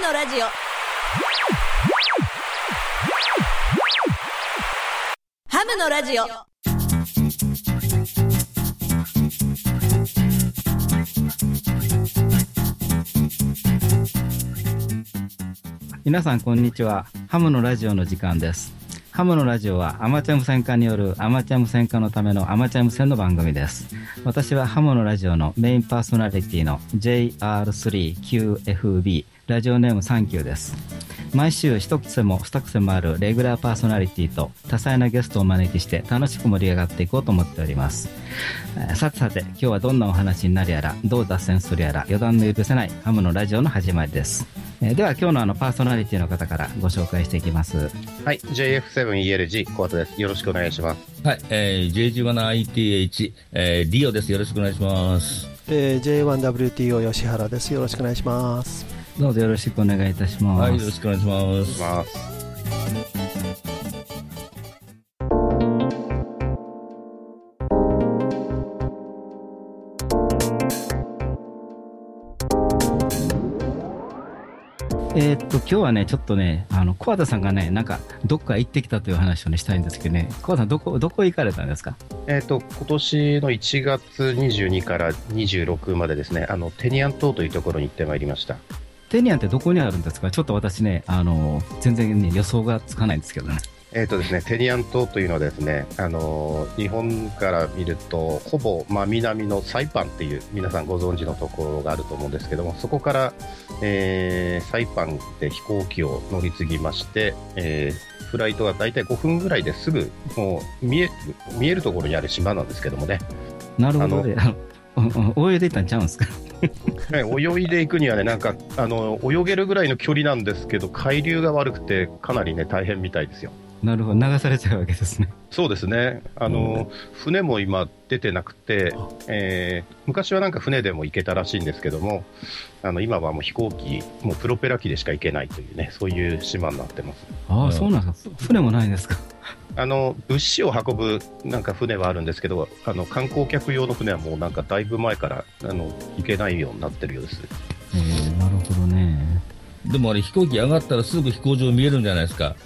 のラジオ。ハムのラジオ。皆さんこんにちは。ハムのラジオの時間です。ハムのラジオはアマチュア無線化によるアマチュア無線化のためのアマチュア無線の番組です。私はハムのラジオのメインパーソナリティの JR3QFB ラジオネームサンキューです毎週一癖も二癖もあるレギュラーパーソナリティと多彩なゲストをお招きして楽しく盛り上がっていこうと思っておりますえーさてさて今日はどんなお話になるやらどう脱線するやら予断の許せないハムのラジオの始まりですえーでは今日のあのパーソナリティの方からご紹介していきますはい、JF7ELG 小畑です。よろしくお願いします。はい、えー、J17ITH、えー、リオです。よろしくお願いします。えー J1WTO 吉原です。よろしくお願いします。どうぞよろしくお願いいたします、はい、よろしくお願いします。ます。えーっと今日はねちょっとねあの小畑さんがねなんかどっか行ってきたという話をねしたいんですけどね小畑さんどこどこ行かれたんですか？えっ、と、今年の1月22から26までですね、あの、テニアン島というところに行ってまいりました。テニアンってどこにあるんですか？ちょっと私ねあの全然ね予想がつかないんですけどね。えっ、とですね、テニアン島というのはですね、あのー日本から見ると、ほぼ真南のサイパンっていう、皆さんご存知のところがあると思うんですけども、そこから、えーサイパンで飛行機を乗り継ぎまして、えーフライトが大体5分ぐらいですぐ、もう見え見えるところにある島なんですけどもね、なるほどね 泳いでいたんちゃうんすか？ね泳いでいくにはね、なんかあの泳げるぐらいの距離なんですけど、海流が悪くて、かなりね、大変みたいですよ。なるほど。流されちゃうわけですね。そうですね、あの船も今、出てなくて、えー昔はなんか船でも行けたらしいんですけども、あの今はもう飛行機、もうプロペラ機でしか行けないというね、そういう島になってます。ああうん。そうなんですか。船もないんですか。あの物資を運ぶなんか船はあるんですけど、あの観光客用の船はもうなんかだいぶ前からあの行けないようになってるようです。えー、なるほどね。でもあれ、飛行機上がったらすぐ飛行場見えるんじゃないですか。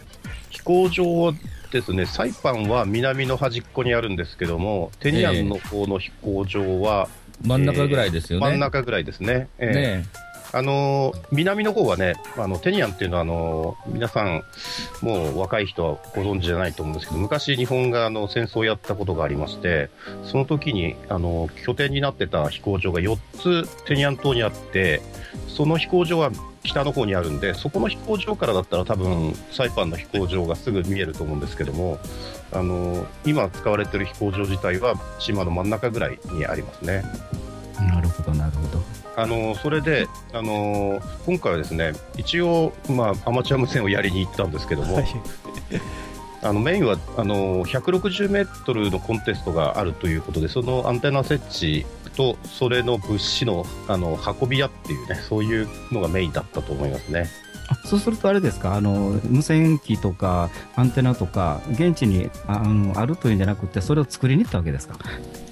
飛行場はですね、サイパンは南の端っこにあるんですけども、テニアンの方の飛行場は真ん中ぐらいですよね。真ん中ぐらいですね。ええ。ねあの南の方はね、あのテニアンっていうのはあの皆さん、もう若い人はご存知じゃないと思うんですけど、昔、日本があの戦争をやったことがありまして、その時にあの拠点になってた飛行場が4つテニアン島にあって、その飛行場は北の方にあるんで、そこの飛行場からだったら、多分サイパンの飛行場がすぐ見えると思うんですけども、あの今使われてる飛行場自体は島の真ん中ぐらいにありますね。なるほどなるほどあのそれで、あの今回はですね一応、まあ、アマチュア無線をやりに行ったんですけども、はい。あのメインはあの160メートルのコンテストがあるということで、そのアンテナ設置と、それの物資のあの運び屋っていうね、そういうのがメインだったと思いますね。あそうするとあれですか？あの無線機とかアンテナとか現地にああのあるというんじゃなくてそれを作りに行ったわけですか？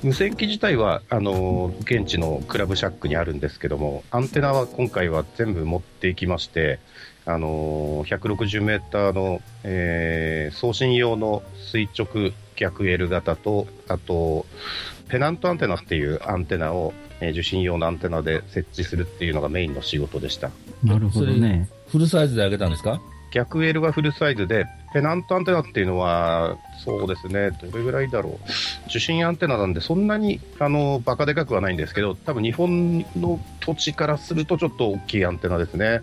無線機自体はあの現地のクラブシャックにあるんですけども、アンテナは今回は全部持っていきまして、あの160メーターの、えー送信用の垂直逆 L 型と、あと、ペナントアンテナっていうアンテナを、えー受信用のアンテナで設置するっていうのがメインの仕事でした。なるほどねフルサイズで上げたんですか？逆 L がフルサイズで、ペナントアンテナっていうのは、そうですね、どれぐらいだろう。受信アンテナなんで、そんなに、あの、バカでかくはないんですけど、多分日本の土地からするとちょっと大きいアンテナですね。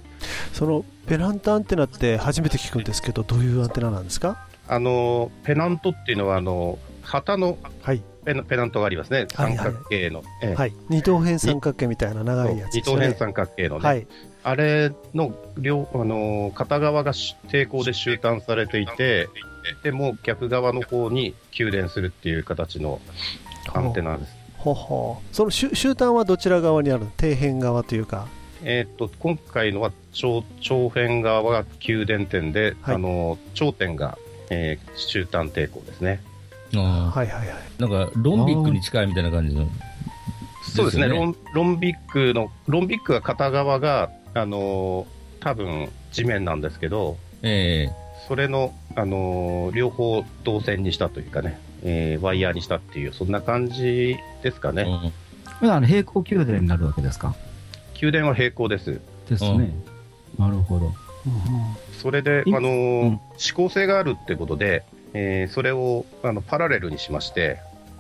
そのペナントアンテナって初めて聞くんですけど、どういうアンテナなんですか？あの、ペナントっていうのは、あの、旗のはい。ペナペナントがありますね。三はいはい角形の。ええはい。二等辺三角形みたいな長いやつですね。二等辺三角形のね。はい。あれの両、あの、片側がし抵抗で終端されていて、でもう逆側の方に給電するっていう形のアンテナです。ほほう。その終終端はどちら側にあるの？底辺側というか。えーっと、今回のは長長辺側が給電点で、はいあの、頂点が、えー終端抵抗ですね。あはいはいはい。あ。なんか、ロンビックに近いみたいな感じの。そうですねですよロン、ロンビックの、ロンビックは片側が、あのー多分地面なんですけど、えそれの、あのー両方導線にしたというかね、えーワイヤーにしたっていう、そんな感じですかね。えうんあの平行宮殿になるわけですか？宮殿は平行です。ですね。なるほど。それで、いあのーうん指向性があるってことで、えーそれをあのパラレルにしまして、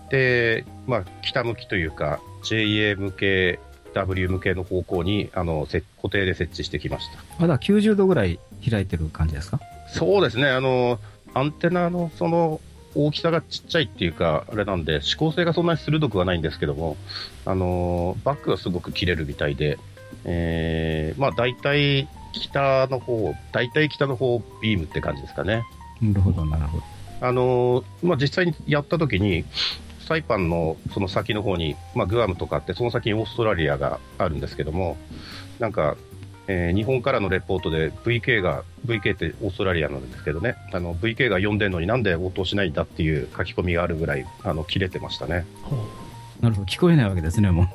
で、まあ、北向きというか、JA 向け、W 向けの方向にあのせ固定で設置してきました。まだ90度ぐらい開いてる感じですか？そうですね、あのアンテナのその大きさがちっちゃいっていうか、あれなんで、指向性がそんなに鋭くはないんですけども、あのバックがすごく切れるみたいで、えーまあ、大体北の方、大体北の方ビームって感じですかね。なるほど、なるほど。あのまあ、実際にやったときに、サイパンのその先の方に、まあ、グアムとかあって、その先にオーストラリアがあるんですけども、なんか、えー日本からのレポートで VK が、VK ってオーストラリアなんですけどね、あの VK が読んでるのになんで応答しないんだっていう書き込みがあるぐらい、あの切れてましたね。なるほど。聞こえないわけですね、も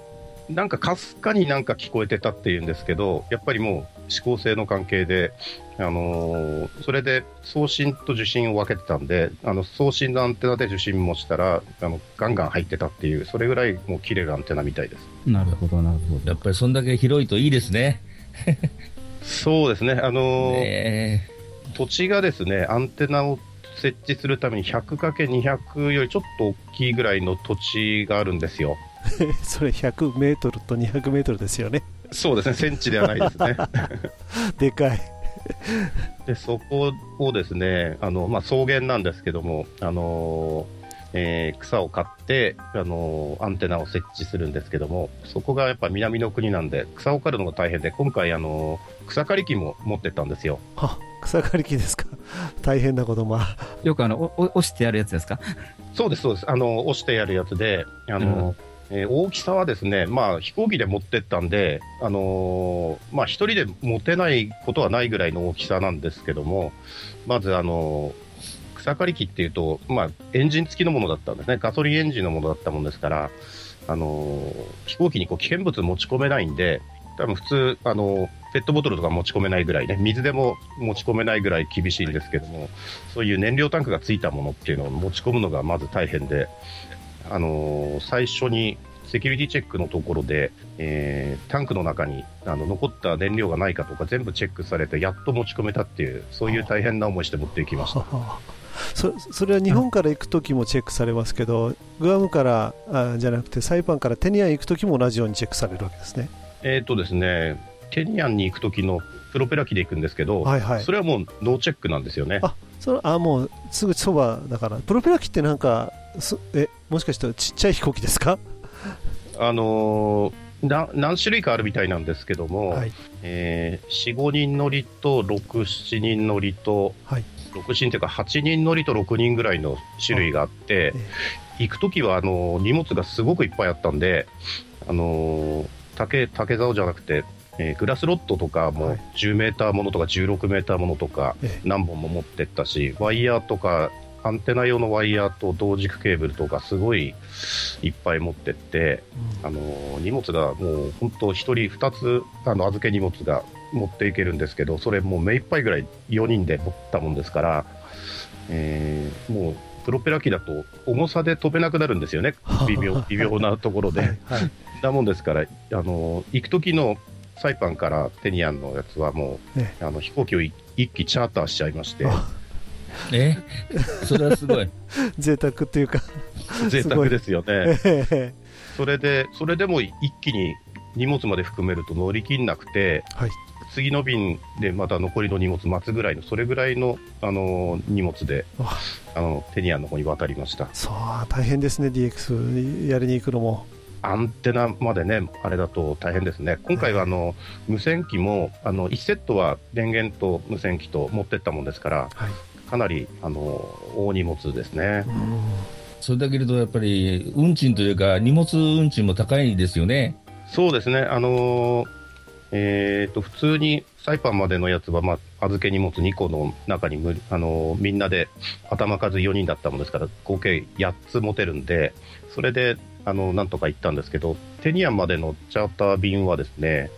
う。なんかかすかになんか聞こえてたっていうんですけど、やっぱりもう指向性の関係で、あのーそれで送信と受信を分けてたんで、あの送信のアンテナで受信もしたら、あのガンガン入ってたっていう、それぐらいもう切れるアンテナみたいです。なるほど、なるほど。やっぱりそんだけ広いといいですね。そうですね、あのーね土地がですね、アンテナを設置するために 100×200 よりちょっと大きいぐらいの土地があるんですよ。それ100メートルと200メートルですよね。そうですね、センチではないですね。でかい。でそこをですねあの、まあ、草原なんですけども、あのえー草を刈って、あのアンテナを設置するんですけどもそこがやっぱ南の国なんで草を刈るのが大変で今回、あの草刈り機も持ってったんですよあ、草刈り機ですか？大変なこと、まあ。よくあの、押してやるやつですか？そうですそうですあの押してやるやつであの、えー大きさはですね、まあ、飛行機で持ってったんで、あのーまあ、一人で持てないことはないぐらいの大きさなんですけども、まず、あのー草刈り機っていうと、まあ、エンジン付きのものだったんですね、ガソリンエンジンのものだったもんですから、あの飛行機にこう危険物持ち込めないんで、多分普通、あのペットボトルとか持ち込めないぐらいね、水でも持ち込めないぐらい厳しいんですけども、そういう燃料タンクがついたものっていうのを持ち込むのがまず大変で、あのー最初にセキュリティチェックのところで、えータンクの中にあの残った燃料がないかとか全部チェックされて、やっと持ち込めたっていう、そういう大変な思いして持っていきました。そそれは日本から行くときもチェックされますけど、グアムからあじゃなくて、サイパンからテニアン行くときも同じようにチェックされるわけですね。えっ、とですね、テニアンに行く時のプロペラ機で行くんですけど、はいはいそれはもうノーチェックなんですよね。あそれあもうすぐそばだから、プロペラ機ってなんか、すえもしかしたらちっちゃい飛行機ですか、あのーな何種類かあるみたいなんですけども、はい。えー4、5人乗りと6、7人乗りと、はい。6、7人というか8人乗りと6人ぐらいの種類があって、行くときはあの荷物がすごくいっぱいあったんで、あのー竹竹竿じゃなくて、えーグラスロットとかはもい。10メーターものとか16メーターものとかええ。何本も持ってったし、ワイヤーとかアンテナ用のワイヤーと同軸ケーブルとかすごいいっぱい持ってって、あの荷物がもう本当1人2つあの預け荷物が持っていけるんですけどそれもう目いっぱいぐらい4人で持ったもんですから、えーもうプロペラ機だと重さで飛べなくなるんですよね。微妙微妙なところで。はいはい。なもんですからあの行く時のサイパンからテニアンのやつはもう、えあの飛行機をい一機チャーターしちゃいましてあえ？それはすごい。贅沢っていうか、贅沢ですよね。ええそれで、それでも一気に荷物まで含めると乗り切んなくて、はい次の便でまた残りの荷物待つぐらいの、それぐらいの、あの荷物でわあのテニアンの方に渡りました。そう大変ですね、DX やりに行くのも。アンテナまでね、あれだと大変ですね。今回はあの無線機も、あの1セットは電源と無線機と持ってったもんですから、はいかなりあの大荷物ですね。うんそれだけ見ると、やっぱり運賃というか、荷物運賃も高いですよね。そうですね、あのーえーと普通にサイパンまでのやつは、まあ、預け荷物2個の中にむ、あのーみんなで頭数4人だったものですから、合計8つ持てるんで、それであの、なんとか行ったんですけど、テニアンまでのチャーター便はですね、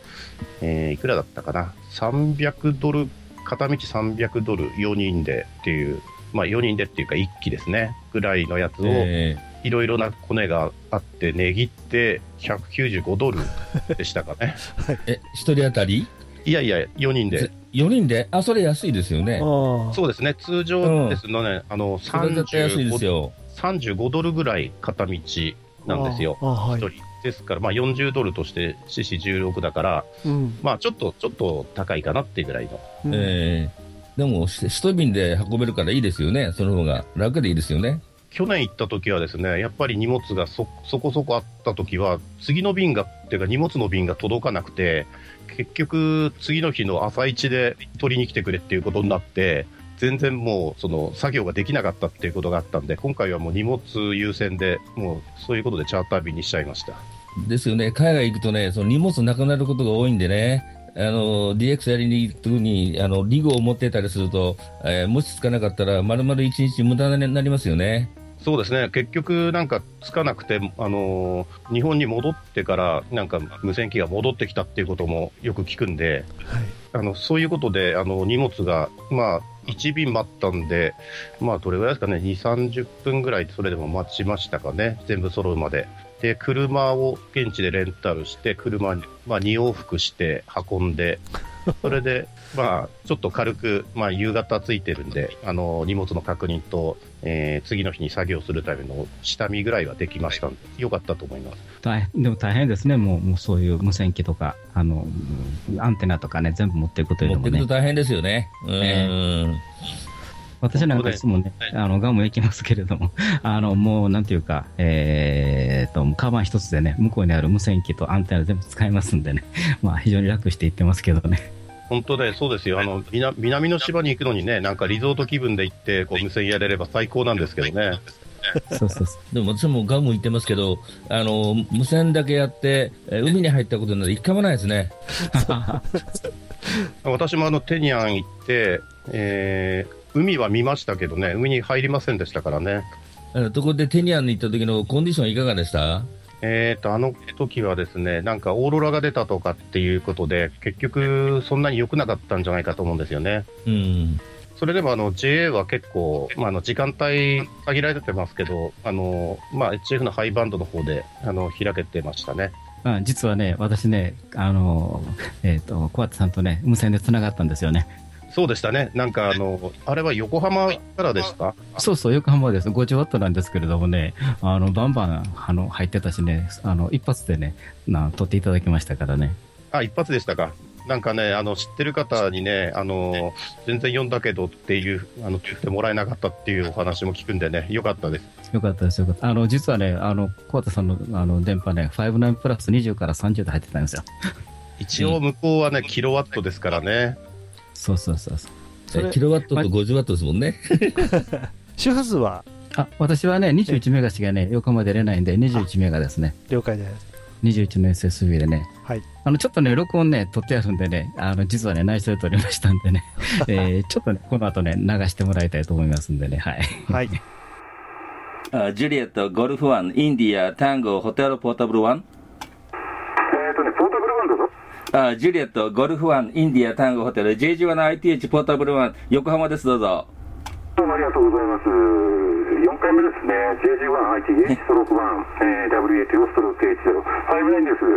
えーいくらだったかな、300ドル、片道300ドル、4人でっていう、まあ4人でっていうか、1機ですね、ぐらいのやつを、えいろいろなコネがあって、値切って195ドルでしたかね。ー え、一人当たり？いやいや、4人で。4人で？あ、それ安いですよね。ああ。そうですね、通常ですのね、あの、それ絶対安いです35よ。35ドルぐらい片道なんですよ。ああはい。一人ですから、まあ、40ドルとして、四四16だから、うんまあ、ちょっと、ちょっと高いかなっていうぐらいの。うんえーでも、し一瓶で運べるからいいですよね。その方が楽でいいですよね。去年行った時はですね、やっぱり荷物がそ、そこそこあった時は、次の便が、っていうか荷物の便が届かなくて、結局、次の日の朝一で取りに来てくれっていうことになって、全然もう、その、作業ができなかったっていうことがあったんで、今回はもう荷物優先で、もう、そういうことでチャーター便にしちゃいました。ですよね。海外行くとね、その荷物なくなることが多いんでね。あの、DX やりに行くときに、あの、リグを持ってたりすると、えーもしつかなかったら、丸々一日無駄になりますよね。そうですね、結局、なんかつかなくて、あのー日本に戻ってから、なんか無線機が戻ってきたっていうこともよく聞くんで、はいあのそういうことであの荷物が、まあ、1便待ったんで、まあ、どれぐらいですかね、2、30分ぐらい、それでも待ちましたかね、全部揃うまで。で、車を現地でレンタルして、車に、まあ、2往復して運んで、それで、まあ、ちょっと軽く、まあ、夕方ついてるんで、あの、荷物の確認と、えー次の日に作業するための下見ぐらいはできましたんで、よかったと思います。大変でも大変ですね、もうもうそういう無線機とか、あのうんアンテナとかね、全部持っていくというのもね持ってくと、大変ですよね。うん。え私なんかいつもね、あのガム行きますけれども、あのもうなんていうか、えー、と、カバン一つでね、向こうにある無線機とアンテナ全部使いますんでね、まあ非常に楽して行ってますけどね。本当で、そうですよ。あの、南南の島に行くのにね、なんかリゾート気分で行って、こう、無線やれれば最高なんですけどね。そうそうそう。でも私もガム言ってますけど、あの、無線だけやって、えー海に入ったことなら一回もないですね。私もあの、テニアン行って、えー、海は見ましたけどね、海に入りませんでしたからね。ところでテニアンに行った時のコンディションいかがでした？えーと、あの時はですね、なんかオーロラが出たとかっていうことで、結局、そんなに良くなかったんじゃないかと思うんですよね。うん。それでもあの JA は結構、まあ、あの時間帯限られてますけど、あのまあ、HF のハイバンドの方であの開けてましたね。あ実はね、私ね、あの、えっ、と、小畑さんとね、無線で繋がったんですよね。そうでしたね。なんかあの、あれは横浜からでしたそうそう、横浜です。50ワットなんですけれどもね、あの、バンバン、あの、入ってたしね、あの、一発でね、な、撮っていただきましたからね。あ、一発でしたか。なんかね、あの、知ってる方にね、あの、全然読んだけどっていう、あの、言ってもらえなかったっていうお話も聞くんでね、よかったです。よかったです、よかった。あの、実はね、あの、小畑さんの、あの、電波ね、59プラス20から30で入ってたんですよ。一応向こうはね、キロワットですからね。そうそうそうそう。キロワットと50ワットですもんね。周波数は？あ、私はね、21メガしかね、横浜出れないんで、21メガですね。了解です21の SSB でね。はいあの、ちょっとね、録音ね、撮ってあるんでね、あの、実はね、内緒で撮りましたんでね、えー、ちょっとね、この後ね、流してもらいたいと思いますんでね、はい。はい あジュリエット、ゴルフワン、インディア、タンゴ、ホテル、ポータブルワン。えっ、とね、ポータブルワンだぞ。あジュリエット、ゴルフワン、インディア、タンゴ、ホテル、JG1 の ITH、ポータブルワン、横浜です、どうぞ。どうもありがとうございます。4回目ですね。JG1ITH、ストローク1、えー、WATO ストローク80、59です。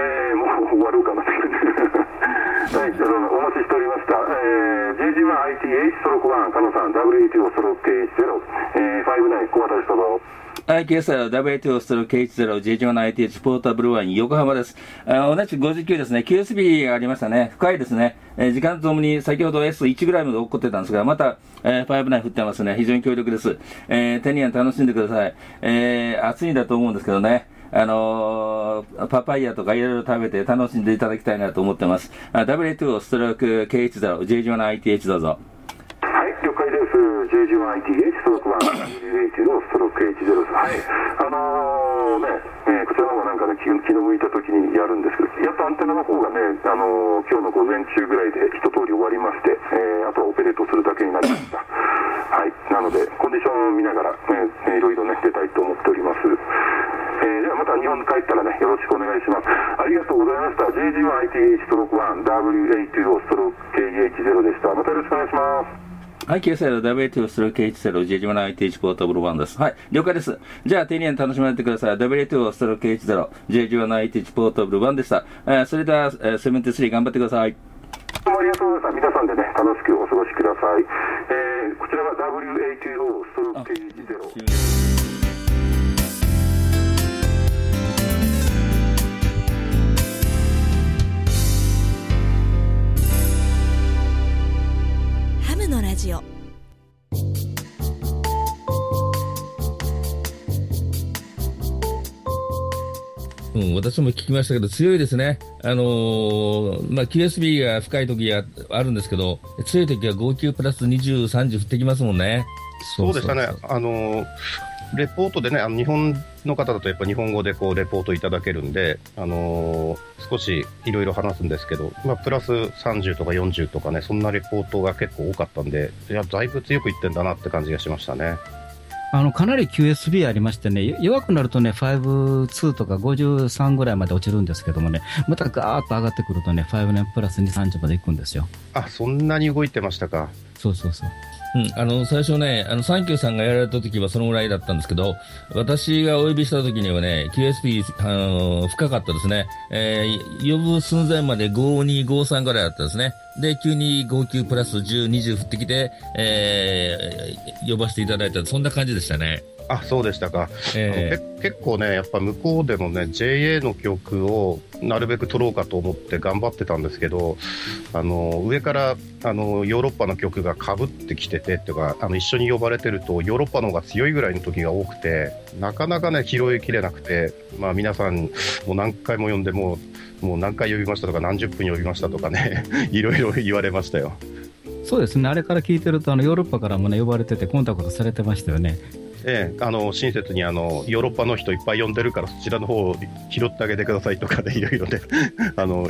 えー、もう終わろうかなって感じ。はい、あのお待ちしておりました。えー、JG1ITH、ストローク1、加野さん、WATO ストローク80、えー、59、小渡です、ど IKSR、WATO ストロー K10、JG1 の ITH、ポータブルワイン、横浜です。あ同じく59ですね。QSB がありましたね。深いですね。えー時間とともに先ほど S1 ぐらいまで起こってたんですが、また、えー、59降ってますね。非常に強力です。えー、テニアン楽しんでください。えー、暑いんだと思うんですけどね。あのーパパイヤとかいろいろ食べて楽しんでいただきたいなと思ってます。あ W2 ストローク K10、J1 の ITH どうぞ。はい、了解です。J1ITH ストローク1、WH のストローク H0 です。はい。あのーね、えーこちらの方がなんかね、気気の向いた時にやるんですけど、やっとアンテナの方がね、あのー今日の午前中ぐらいで一通り終わりまして、えーあとはオペレートするだけになりました。はい。なので、コンディションを見ながら、ね、えーいろいろね、出たいと思っております。えまた日本に帰ったらね、よろしくお願いします。ありがとうございました。JG1ITH ストローク1、WA20 ストローク KH0 でした。またよろしくお願いしはい、9歳の、W2 ストローク H0、J1 ITH ポータブル1です。はい、了解です。じゃあ、丁寧に楽しまれてください。W2 ストローク H0、J1 ITH ポータブル1でした。えー、それでは、えー、73頑張ってください。ラジオうん、私も聞きましたけど、強いですね。あのー、まあ、QSB が深い時があるんですけど、強い時は号泣プラス20、30降ってきますもんね。そうでしたね。あの、レポートでね、あの日本の方だとやっぱ日本語でこうレポートいただけるんで、あのー少しいろいろ話すんですけど、まあ、プラス30とか40とかね、そんなレポートが結構多かったんで、いや、だいぶ強くいってんだなって感じがしましたね。あの、かなり QSB ありましてね、よ弱くなるとね、52とか53ぐらいまで落ちるんですけどもね、またガーッと上がってくるとね、5年プラス2、30までいくんですよ。あ、そんなに動いてましたか。そうそうそう。うん、あの、最初ね、あの、サンキューさんがやられた時はそのぐらいだったんですけど、私がお呼びした時にはね、QSP、あの、深かったですね。えー、呼ぶ寸前まで52、53ぐらいだったですね。で、急に59プラス10、20振ってきて、えー、呼ばせていただいた、そんな感じでしたね。あ、そうでしたか。えあのけ結構ね、やっぱ向こうでもね、JA の曲をなるべく取ろうかと思って頑張ってたんですけど、あの上からあのヨーロッパの曲がかぶってきててっていうかあの、一緒に呼ばれてると、ヨーロッパの方が強いぐらいの時が多くて、なかなかね、拾いきれなくて、まあ、皆さん、もう何回も呼んで、もうもう何回呼びましたとか、何十分呼びましたとかね、いろいろ言われましたよ。そうですね、あれから聞いてると、あのヨーロッパからもね、呼ばれてて、コンタクトされてましたよね。ええ、あの親切にあのヨーロッパの人いっぱい呼んでるからそちらの方を拾ってあげてくださいとかでいろいろね あの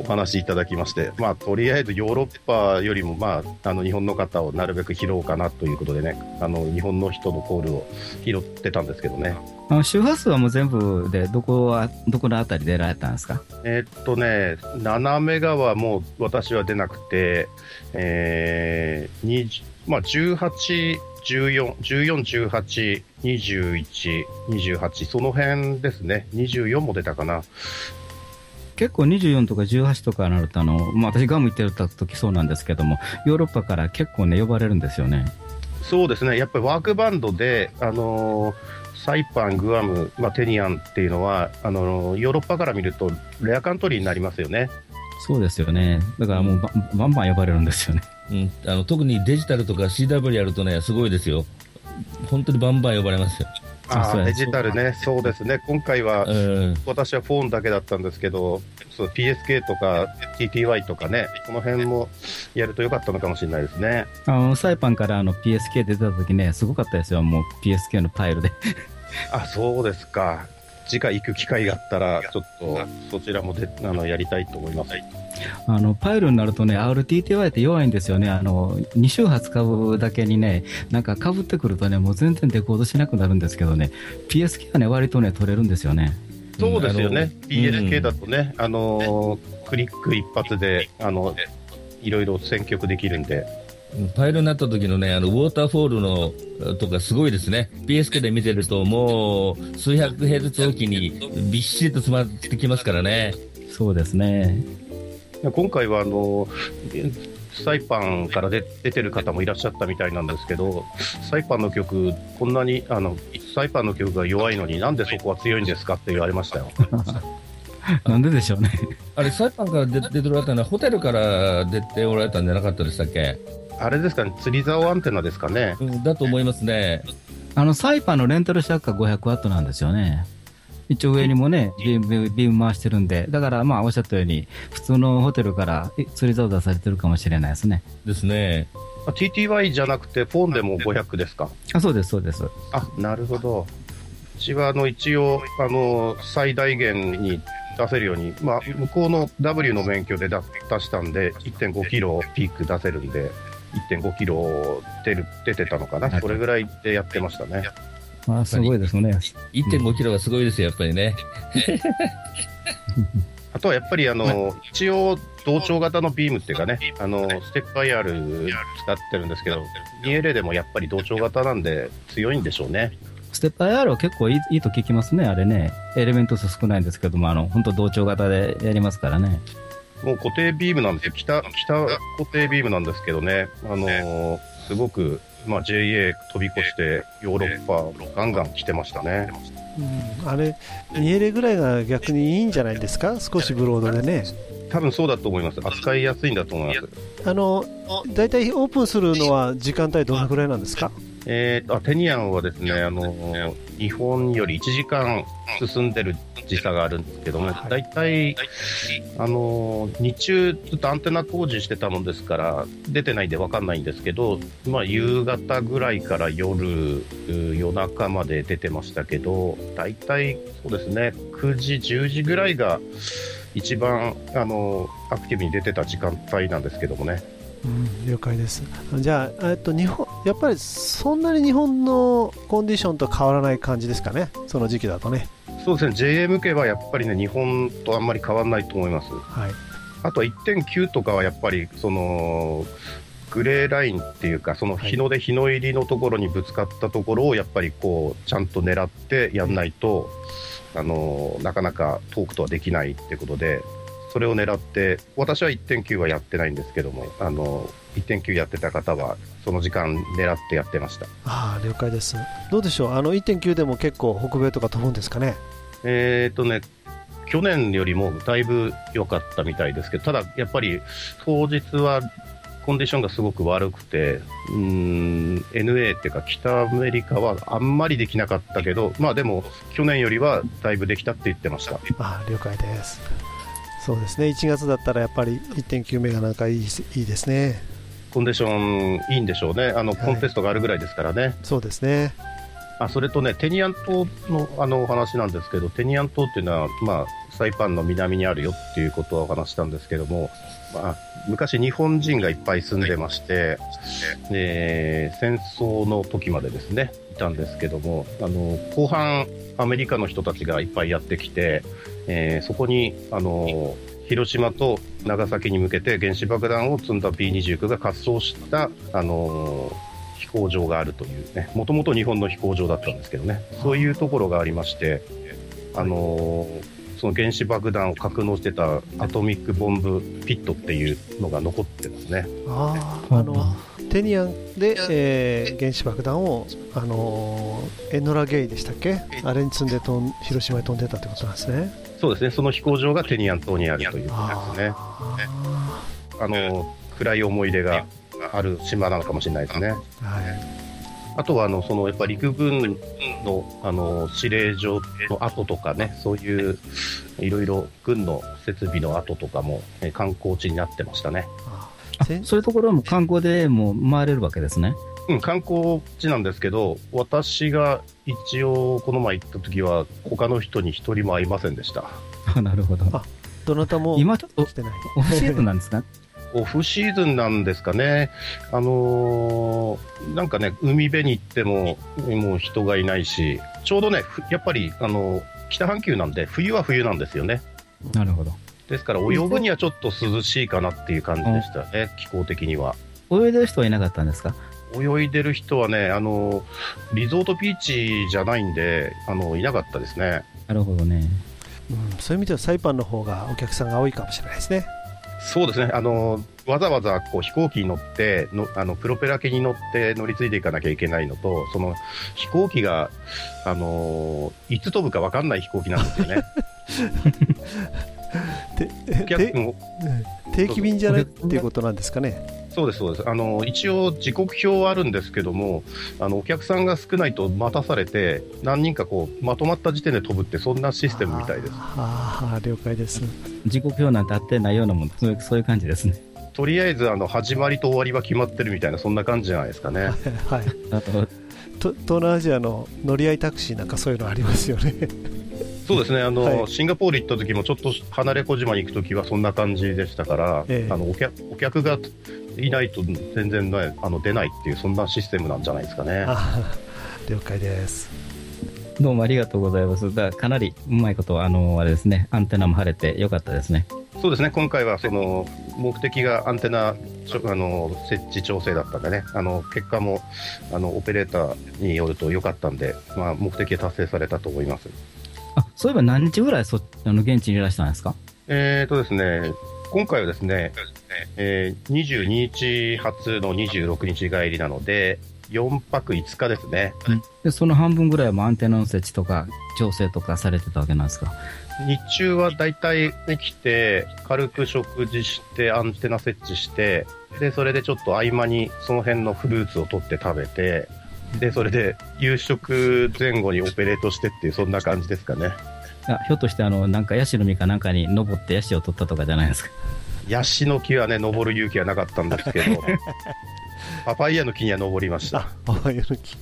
お話いただきまして、まあ、とりあえずヨーロッパよりも、まあ、あの日本の方をなるべく拾おうかなということでねあの日本の人のコールを拾ってたんですけどね。あの周波数はもう全部で、どこは、どこのあたりで出られたんですか？えーっとね、7メガはもう私は出なくて、えー20まあ、18、14、14、18、21、28、その辺ですね。24も出たかな。結構24とか18とかなると、あの、まあ、私ガム行ってた時そうなんですけども、ヨーロッパから結構ね、呼ばれるんですよね。そうですね。やっぱりワークバンドで、あのーサイパン、グアム、まあ、テニアンっていうのは、あのーヨーロッパから見るとレアカントリーになりますよね。そうですよね。だからもうババンバン呼ばれるんですよね。うん、あの特にデジタルとか CW やるとね、すごいですよ。本当にバンバン呼ばれますよ。あデジタルね、そうですね。今回は、うん。私はフォンだけだったんですけど、そう PSK とか TTY とかね、この辺もやるとよかったのかもしれないですね。あの、サイパンからあの PSK 出た時ね、すごかったですよ。もう PSK のパイルで。あ、そうですか。次回行く機会があったら、ちょっとそちらもであのやりたいと思います。あの、パイルになるとね、RTTY って弱いんですよね。あの、2周波使うだけにね、なんか被ってくるとね、もう全然デコードしなくなるんですけどね、PSK はね、割とね、取れるんですよね。そうですよね。あの PSK だとね、あのークリック一発で、あの、いろいろ選曲できるんで。パイルになった時のね、あの、ウォーターフォールのえとかすごいですね。PSK で見てるともう数百ヘルツおきにびっしりと詰まってきますからね。そうですね。今回はあのサイパンから出出てる方もいらっしゃったみたいなんですけど、サイパンの曲、こんなにあのサイパンの曲が弱いのになんでそこは強いんですかって言われましたよ。なんででしょうね。あれ、サイパンから出出ておられたのはホテルから出ておられたんじゃなかったでしたっけ？あれですかね、釣り竿アンテナですかね。うんだと思いますね。あの、サイパンのレンタルシャックが500ワットなんですよね。一応上にもね、ビーム、ビーム回してるんで、だからまあおっしゃったように、普通のホテルからえ釣り竿出されてるかもしれないですね。ですね。あ TTY じゃなくて、フォンでも500ですか？あ、そうです、そうです。あなるほど。うちはあの一応あの最大限に出せるように、まあ、向こうの W の免許で出出したんで、1.5キロピーク出せるんで、1.5キロ出る出てたのかな、はいそれぐらいでやってましたね。あすごいですね。1.5キロがすごいですよ、やっぱりね。あとはやっぱりあの、一応、同調型のビームっていうかね、あのステップ IR 使ってるんですけど、2LA でもやっぱり同調型なんで強いんでしょうね。ステップ IR は結構いいいいと聞きますね、あれね。エレメント数少ないんですけども、あの、本当同調型でやりますからね。もう固定ビームなんですよ。北、北固定ビームなんですけどね、あのーすごく、まあ、JA 飛び越してヨーロッパガンガン来てましたね。うんあれ、2エレぐらいが逆にいいんじゃないですか、少しブロードでね。多分そうだと思います。扱いやすいんだと思います。あの大体オープンするのは時間帯どのくらいなんですか？えーと、あテニアンはですね、あのー日本より1時間進んでる時差があるんですけども、はい。大体、あのー日中ずっとアンテナ工事してたもんですから、出てないんで分かんないんですけど、まあ、夕方ぐらいから夜、う夜中まで出てましたけど、大体そうですね、9時、10時ぐらいが一番、あのーアクティブに出てた時間帯なんですけどもね。うん、了解です。じゃあ、えっと、日本、やっぱりそんなに日本のコンディションと変わらない感じですかね、その時期だとね。そうですね、JA 向けはやっぱりね、日本とあんまり変わらないと思います。はい。あと1.9とかはやっぱり、その、グレーラインっていうか、その日の出、日の入りのところにぶつかったところを、やっぱりこう、ちゃんと狙ってやんないと、あの、なかなかトークとはできないってことで、それを狙って、私は1.9はやってないんですけども、あの、1.9やってた方は、その時間狙ってやってました。ああ、了解です。どうでしょう、あの1.9でも結構北米とか飛ぶんですかね？えーとね、去年よりもだいぶ良かったみたいですけど、ただやっぱり当日はコンディションがすごく悪くて、うーん、NA っていうか北アメリカはあんまりできなかったけど、まあでも去年よりはだいぶできたって言ってました。ああ、了解です。そうですね、1月だったらやっぱり1.9メガなんかいいいいですね。コンディションいいんでしょうね。あの、はいコンテストがあるぐらいですからね。そうですね。あ、それとね、テニアン島のあのお話なんですけど、テニアン島っていうのは、まあ、サイパンの南にあるよっていうことはお話したんですけども、まあ、昔日本人がいっぱい住んでまして、で戦争の時までですね、いたんですけども、あの、後半アメリカの人たちがいっぱいやってきて、えーそこに、あの、広島と長崎に向けて原子爆弾を積んだ B29 が滑走した、あの飛行場があるというね、もともと日本の飛行場だったんですけどね、そういうところがありまして、あのその原子爆弾を格納してたアトミックボンブピットっていうのが残ってますね。あの、テニアンで、えー原子爆弾を、あのーエノラゲイでしたっけ？あれに積んで飛ん広島に飛んでたってことなんですね。そうですね、その飛行場がテニアン島にあるということですね。ああの暗い思い出がある島なのかもしれないですね。ーはい。あとはあのそのやっぱ陸軍のあの司令所の跡とかね、そういういろいろ軍の設備の跡とかもえ観光地になってましたね。そういうところも観光でもう回れるわけですね。うん、観光地なんですけど、私が一応この前行った時は他の人に一人も会いませんでした。あ なるほど。あどなたも今ちょっと来てない。オフシーズンなんですか オフシーズンなんですかね。あのーなんかね、海辺に行っても、もう人がいないし、ちょうどね、ふやっぱり、あの北半球なんで、冬は冬なんですよね。なるほど。ですから、泳ぐにはちょっと涼しいかなっていう感じでしたね、気候的には。泳いでる人はいなかったんですか？泳いでる人はね、あのリゾートビーチじゃないんで、あのいなかったですね。なるほどね。うん、そういう意味ではサイパンの方がお客さんが多いかもしれないですね。そうですね、あのわざわざこう飛行機に乗ってのあの、プロペラ機に乗って乗り継いでいかなきゃいけないのと、その飛行機が、あのいつ飛ぶか分かんない飛行機なんですよね。定期便じゃないっていうことなんですかね。そうです、そうですあの。一応、時刻表はあるんですけども、あのお客さんが少ないと待たされて、何人かこうまとまった時点で飛ぶって、そんなシステムみたいです。ああ、了解です。時刻表なんてあってないようなもん、そういうそういう感じですね。とりあえずあの始まりと終わりは決まってるみたいな、そんな感じじゃないですかね。はい。あと、と東南アジアの乗り合いタクシーなんかそういうのありますよね。そうですねあの、はいシンガポール行った時も、ちょっと離れ小島に行く時はそんな感じでしたから、ええあのお客お客がいないと全然、ね、あの出ないっていう、そんなシステムなんじゃないですかね。了解です。どうもありがとうございます。だからかなりうまいこと、あの、あれですね、アンテナも晴れてよかったですね。そうですね、今回はその目的がアンテナちょあの設置調整だったんでね、あの結果もあのオペレーターによると良かったんで、まあ、目的が達成されたと思います。あ、そういえば何日ぐらいそあの現地にいらしたんですか？えーとですね、今回はですね、えー22日発の26日帰りなので、4泊5日ですね。で、その半分ぐらいはアンテナの設置とか調整とかされてたわけなんですか？日中はだいたい来て、軽く食事して、アンテナ設置して、で、それでちょっと合間にその辺のフルーツを取って食べて、で、それで夕食前後にオペレートしてっていう、そんな感じですかね。あひょっとしてあの、なんかヤシの実かなんかに登ってヤシを取ったとかじゃないですか？ヤシの木はね、登る勇気はなかったんですけど、パパイヤの木には登りました。パパイヤの木。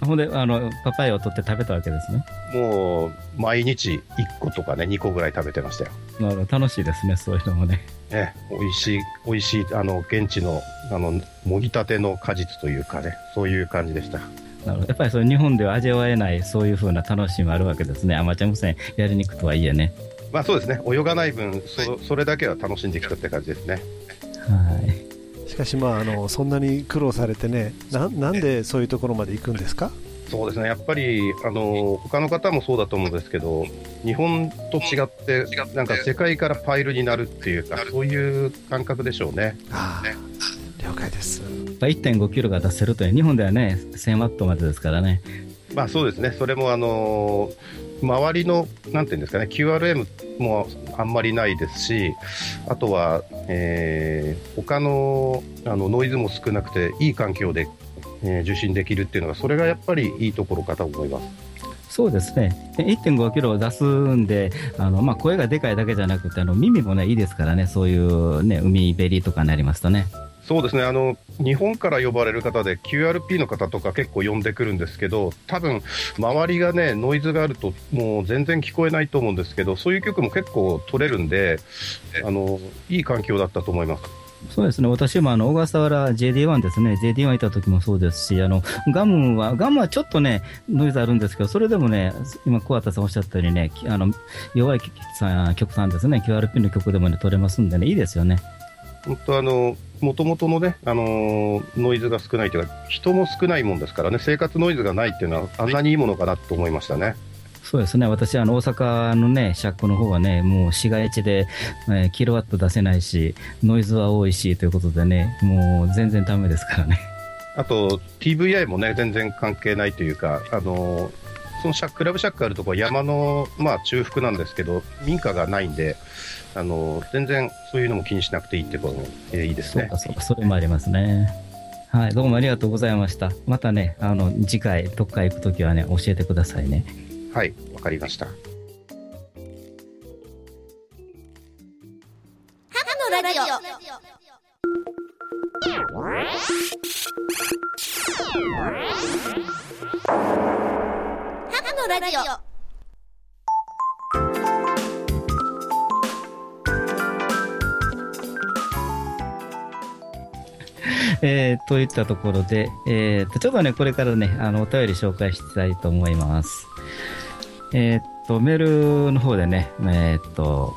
ほんで、あの、パパイヤを取って食べたわけですね？もう、毎日1個とかね、2個ぐらい食べてましたよ。なるほど楽しいですね、そういうのもね。ね、美味しい、美味しい、あの、現地の、あの、もぎたての果実というかね、そういう感じでした。なるほど。やっぱりそれ日本では味わえない、そういう風な楽しみもあるわけですね。アマチュア無線やりにくくとはいえね。まあそうですね、泳がない分、そそれだけは楽しんできたって感じですね。はい。しかし、まあ、あのそんなに苦労されてねな、なんでそういうところまで行くんですか？そうですね、やっぱり、あの、他の方もそうだと思うんですけど、日本と違って、なんか世界からパイルになるっていうか、そういう感覚でしょうね。ああ、了解です。やっぱ1.5キロが出せるという、日本ではね、1000ワットまでですからね。まあそうですね、それもあの周りの、なんていうんですかね、QRM もあんまりないですし、あとは、えー、他のあのノイズも少なくて、いい環境で、えー受信できるっていうのが、それがやっぱりいいところかと思います。そうですね。で1.5キロを出すんで、あの、まあ、声がでかいだけじゃなくて、あの、耳もね、いいですからね、そういうね、海べりとかになりますとね。そうですねあの日本から呼ばれる方で QRP の方とか結構呼んでくるんですけど多分周りがねノイズがあるともう全然聞こえないと思うんですけどそういう曲も結構取れるんであのいい環境だったと思います。そうですね。私もあの、小笠原 JD1 ですね。JD1 いた時もそうですし、あの、ガムは、ガムはちょっとね、ノイズあるんですけど、それでもね、今、小畑さんおっしゃったようにね、あの、弱い曲さんですね。QRP の曲でもね、取れますんでね、いいですよね。本当あの、もともとのね、あのーノイズが少ないというか、人も少ないもんですからね、生活ノイズがないっていうのは、あんなにいいものかなと思いましたね。そうですね。私、あの、大阪のね、シャックの方はね、もう市街地で、えーキロワット出せないし、ノイズは多いし、ということでね、もう全然ダメですからね。あと、TVI もね、全然関係ないというか、あのーそのシャッククラブシャックあるところは山の、まあ、中腹なんですけど、民家がないんで、あのー全然そういうのも気にしなくていいってことも、えーいいですねそうか、。そうか、それもありますね。はい、どうもありがとうございました。またね、あの、次回、どっか行くときはね、教えてくださいね。はい、わかりました。ハムのラジオハムのラジオ えー、といったところで、えーと、ちょっとね、これからね、あの、お便り紹介したいと思います。えーっと、メールの方でね、えーっと、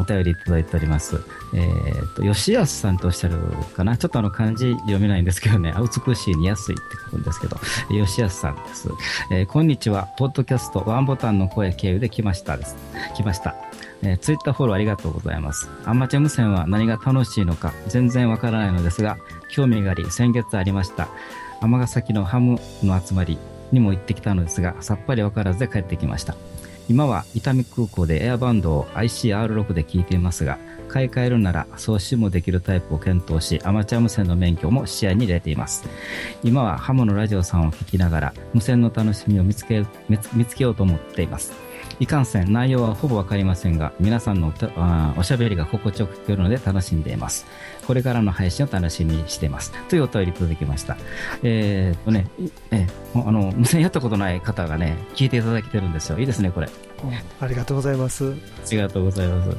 お便りいただいております。えーっと、吉安さんとおっしゃるかな？ちょっとあの漢字読めないんですけどね、美しいに安いって書くんですけど、吉安さんです。えーこんにちは。ポッドキャストワンボタンの声経由で来ましたです。来ました。えーツイッターフォローありがとうございます。アマチュア無線は何が楽しいのか全然わからないのですが、興味があり先月ありました。尼崎のハムの集まりにも行ってきたのですが、さっぱりわからずで帰ってきました。今は伊丹空港でエアバンドを ICR6 で聞いていますが、買い替えるなら送信もできるタイプを検討し、アマチュア無線の免許も視野に入れています。今はハモのラジオさんを聞きながら、無線の楽しみを見つけ見つけようと思っています。いかんせん、内容はほぼわかりませんが、皆さんのおしゃべりが心地よく聞けるので楽しんでいます。これからの配信を楽しみにしています。というお便りいただきました。えーっとね、いえーあの、無線やったことない方がね、聞いていただけてるんですよ。いいですね、これ。ありがとうございます。ありがとうございます。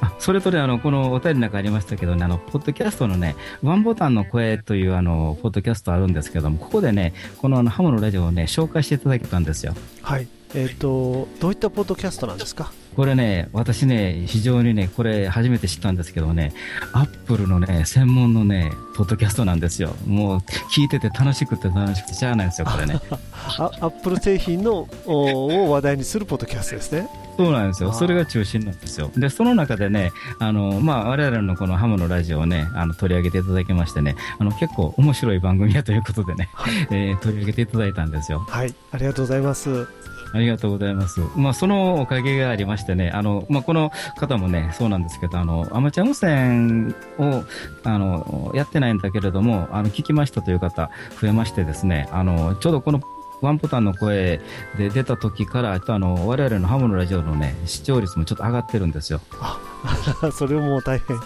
あ、それとね、あの、このお便りの中ありましたけどね、あの、ポッドキャストのね、ワンボタンの声というあの、ポッドキャストあるんですけども、ここでね、このあの、ハムのラジオをね、紹介していただけたんですよ。はい。えっ、と、どういったポッドキャストなんですか？これね、私ね、非常にね、これ初めて知ったんですけどね、アップルのね、専門のね、ポッドキャストなんですよ。もう、聞いてて楽しくて楽しくてしゃあないんですよ、これね。あアップル製品のおを話題にするポッドキャストですね。そうなんですよ。それが中心なんですよ。で、その中でね、あの、まあ、我々のこのハムのラジオをね、あの、取り上げていただきましてね、あの、結構面白い番組やということでね、えー取り上げていただいたんですよ。はい。ありがとうございます。ありがとうございます。まあ、そのおかげがありましてね、あの、まあ、この方もね、そうなんですけど、あの、アマチュア無線を、あの、やってないんだけれども、あの、聞きましたという方、増えましてですね、あの、ちょうどこの、ワンボタンの声で出た時から、あの、我々のハムのラジオのね、視聴率もちょっと上がってるんですよ。それも大変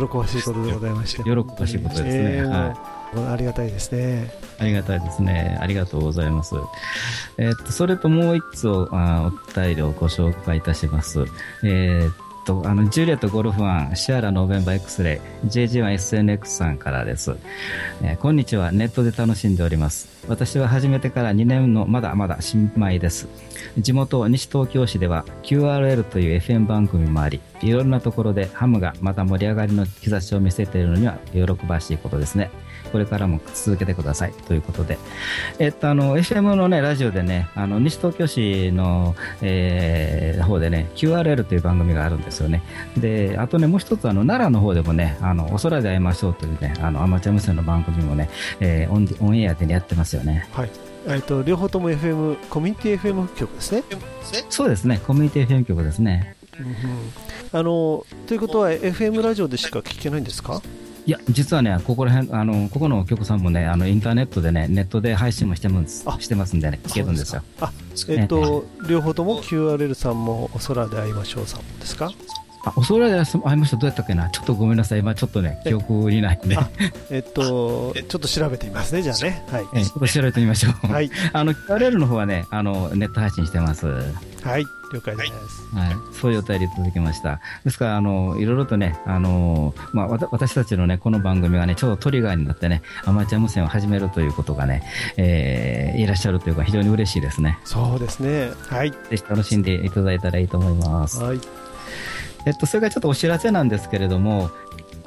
喜ばしいことでございまして。喜ばしいことですね。えーはい。ありがたいですね。ありがたいですね。ありがとうございます。えーっと、それともう一つをあお便りをご紹介いたします。えーっと、あの、ジュリエットゴルフワン、シアラノーベンバー X レイ、JG1SNX さんからです。えーこんにちは。ネットで楽しんでおります。私は始めてから2年のまだまだ新米です。地元西東京市では QRL という FM 番組もあり、いろんなところでハムがまた盛り上がりの兆しを見せているのには喜ばしいことですね。これからも続けてくださいということで。えっと、あの、FM のね、ラジオでね、あの、西東京市の、えー方でね、QRL という番組があるんですよね。で、あとね、もう一つ、あの、奈良の方でもね、あの、お空で会いましょうというね、あの、アマチュア無線の番組もね、えーオンオンエアで、ね、やってますよね。はい。えっ、と、両方とも FM、コミュニティ FM 局ですね。そうですね、コミュニティ FM 局ですね。あの、ということは FM ラジオでしか聞けないんですか？いや、実はね、ここら辺、あの、ここの局さんもね、あの、インターネットでね、ネットで配信もしてますあしてますんでね、聞けるんですよ。あ、えっ、と、両方とも QRL さんもお空で会いましょうさんもですか？あ、お空で会いましたどうやったっけな？ちょっとごめんなさい。今ちょっとね、記憶にないんで。あえっと、ちょっと調べてみますね、じゃあね。はい。えちょっと調べてみましょう。はい。あの、QRL の方はね、あの、ネット配信してます。ははい。了解です。い。そういうお便りいただきました。ですから、あの、いろいろとね、あの、まあ、わた私たちのね、この番組がね、ちょうどトリガーになってね、アマチュア無線を始めるということがね、えーいらっしゃるというか、非常に嬉しいですね。そうですね。はい。ぜひ楽しんでいただいたらいいと思います。はい。えっと、それからちょっとお知らせなんですけれども、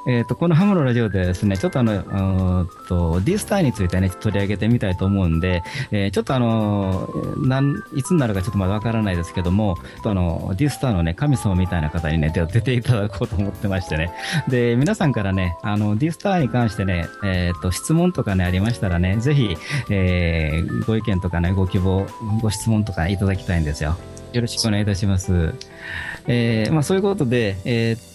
えっと、このハムのラジオでですね、ちょっとあの、うーんと、D スターについてね、取り上げてみたいと思うんで、えーちょっとあの、なん、いつになるかちょっとまだわからないですけども、とあの、D スターのね、神様みたいな方にね、出出ていただこうと思ってましてね。で、皆さんからね、あの、D スターに関してね、えっと、質問とかね、ありましたらね、ぜひ、えーご意見とかね、ご希望、ご質問とかいただきたいんですよ。よろしくお願いいたします。えーまあ、そういうことで、えー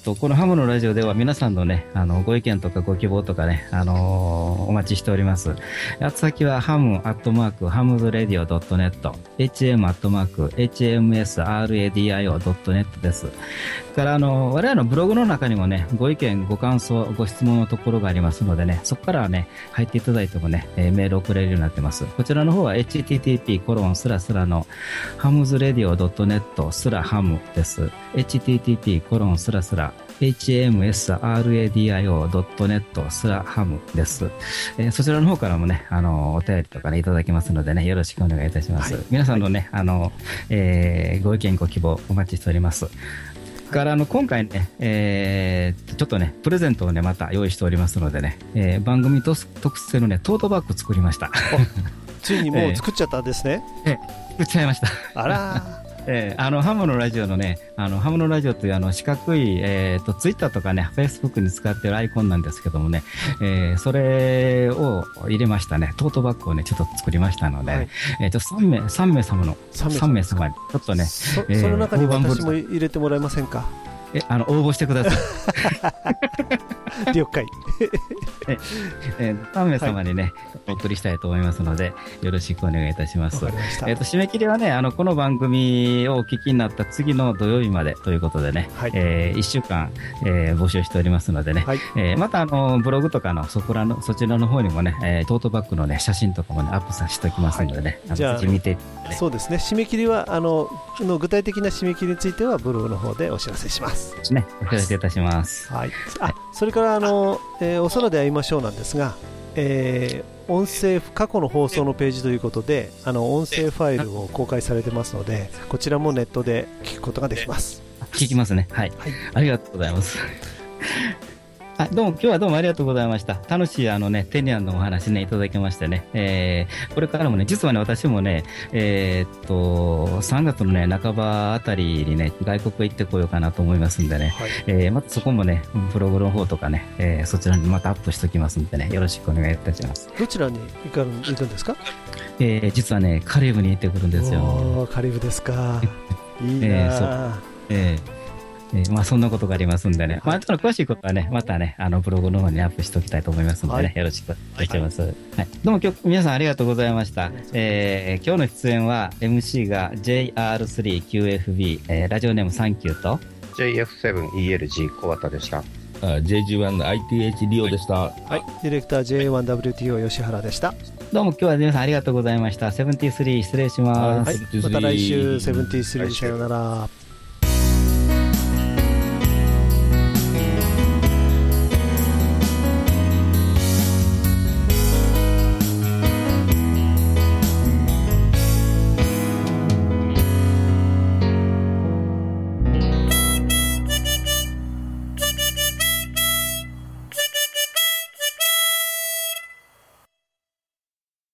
と、このハムのラジオでは皆さんのね、あの、ご意見とかご希望とかね、あのーお待ちしております。あと先はハムアットマークハムズレディオ .net、hm アットマーク hmsradio.net です。から、あの、我々のブログの中にもね、ご意見、ご感想、ご質問のところがありますのでね、そこからはね、入っていただいてもね、えーメール送れるようになってます。こちらの方は http コロンスラスラのハムズレディオ .net スラハムです。Http コロンスラスラ hmsradio.net スラハムです。えーそちらの方からもね、あの、お便りとかね、いただきますのでね、よろしくお願いいたします。はい皆さんのね、あの、えーご意見、ご希望、お待ちしております。から、あの、今回ね、えーちょっとね、プレゼントをね、また用意しておりますのでね、えー番組特特製のね、トートバッグ作りました。ついにもう 作っちゃったんですね。作っちゃいました。あらえーあの、ハムのラジオのね、あの、ハムのラジオというあの、四角い、えっ、と、ツイッターとかね、フェイスブックに使ってるアイコンなんですけどもね、えーそれを入れましたね、トートバッグをね、ちょっと作りましたので、はい。えっ、と、3名、三名様の、3名様3名様に、ちょっとね、そえーその中に私も入れてもらえませんか？え、あの、応募してください。了解。えー、3名様にね、お送りしたいと思いますので、よろしくお願いいたします。わかりましたえっ、と、締め切りはね、あの、この番組をお聞きになった次の土曜日までということでね、はいえ1週間、えー募集しておりますのでね、はいえーまた、あの、ブログとかの、そこらの、そちらの方にもね、えートートバッグのね、写真とかもね、アップさせておきますのでね、あのじゃあぜひ見て、ね、そうですね。締め切りは、あの、の具体的な締め切りについては、ブログの方でお知らせします。ね、お知らせいたします。はい。あ、それから、あの、えーお空で会いましょうなんですが、えー音声、過去の放送のページということで、あの、音声ファイルを公開されてますので、こちらもネットで聞くことができます。聞きますね。はい。はいありがとうございます。あどうも、今日はどうもありがとうございました。楽しいあのね、テニアンのお話ね、いただきましてね、えー、これからもね、実はね、私もね、えーっと、3月のね、半ばあたりにね、外国へ行ってこようかなと思いますんでね、はい。えー、またそこもね、ブログの方とかね、えー、そちらにまたアップしておきますんでね、よろしくお願いいたします。どちらに行かる行くんですか？えー、実はね、カリブに行ってくるんですよ。カリブですか。いいなえーあえええーまあそんなことがありますんでね、まあ、あとの詳しいことはね、またね、あのブログの方にアップしておきたいと思いますのでね、はいよろしくお願いします。はい。どうも今日、皆さんありがとうございました。えー今日の出演は MC が JR3QFB、えーラジオネームサンキューと、JF7ELG 小畑でした。あ JG1 の ITH リオでした。はい。ディレクター J1WTO 吉原でした。どうも今日は皆さんありがとうございました。73失礼します。はい。また来週、73さようなら。